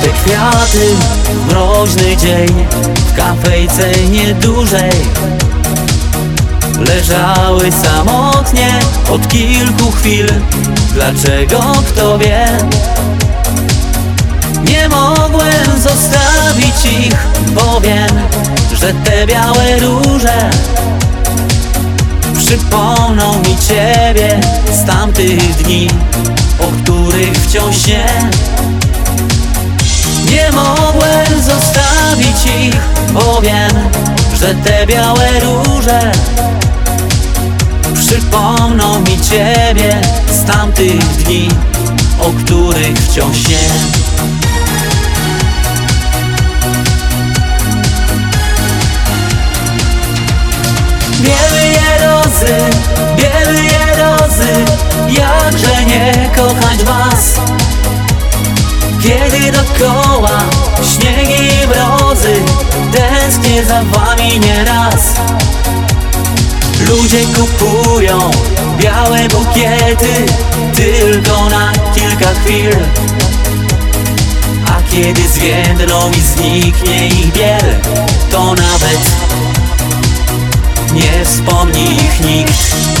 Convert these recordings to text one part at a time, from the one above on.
Te kwiaty mroźny dzień W kafejce niedużej. Leżały samotnie od kilku chwil. Dlaczego kto wie? Nie mogłem zostawić ich Bo wiem, że te białe róże Przypomną mi ciebie z tamtych dni O których wciąż śnię Nie mogłem zostawić ich Bo wiem, że te białe róże Przypomną mi ciebie z tamtych dni O których wciąż śnię Białe rozy, białe rozy Jakże nie kochać was. Kiedy dokoła śniegi i mrozy Tęsknię za wami nieraz. Ludzie kupują białe bukiety Tylko na kilka chwil. A kiedy zwiędną i zniknie ich biel To nawet nie wspomni ich nikt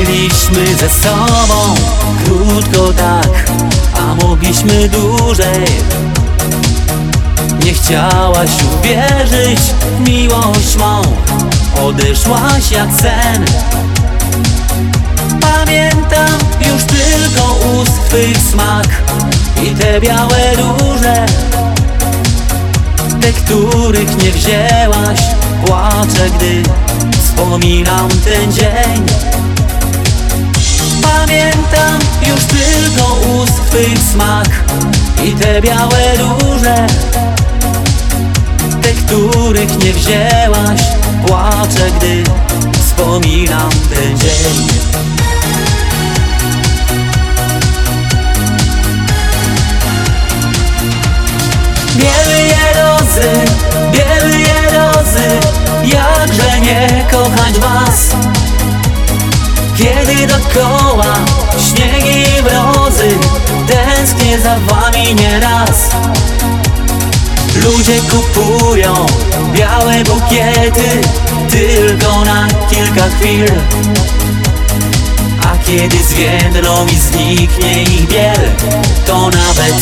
Byliśmy ze sobą krótko tak, a mogliśmy dłużej. Nie chciałaś uwierzyć w miłość mą Odeszłaś jak sen. Pamiętam już tylko ust twych smak I te białe róże Te, których nie wzięłaś Płaczę, gdy wspominam ten dzień Pamiętam już tylko ust twych smak I te białe róże Te, których nie wzięłaś Płaczę, gdy wspominam ten dzień kiedy dokoła śniegi i mrozy Tęsknię za wami nieraz. Ludzie kupują białe bukiety Tylko na kilka chwil. A kiedy zwiędną i zniknie ich biel To nawet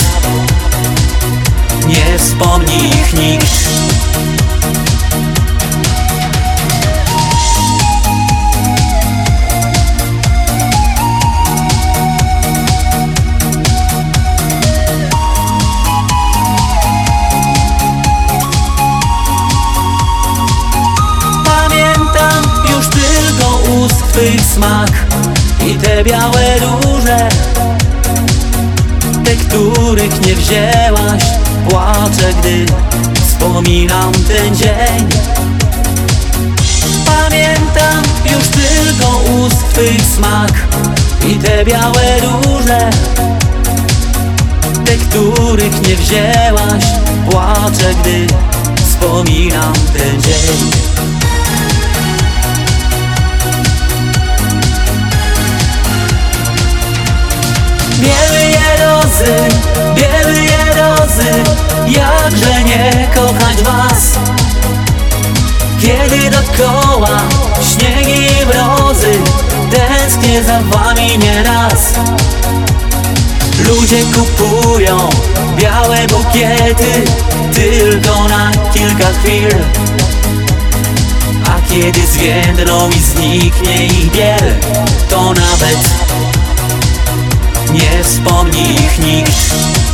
twych smak I te białe róże. Te, których nie wzięłaś Płaczę, gdy wspominam ten dzień. Pamiętam już tylko ust twych smak I te białe róże. Te, których nie wzięłaś Płaczę, gdy wspominam ten dzień Kiedy dokoła śniegi i mrozy Tęsknię za wami nieraz. Ludzie kupują białe bukiety Tylko na kilka chwil. A kiedy zwiędną i zniknie ich biel To nawet nie wspomni ich nikt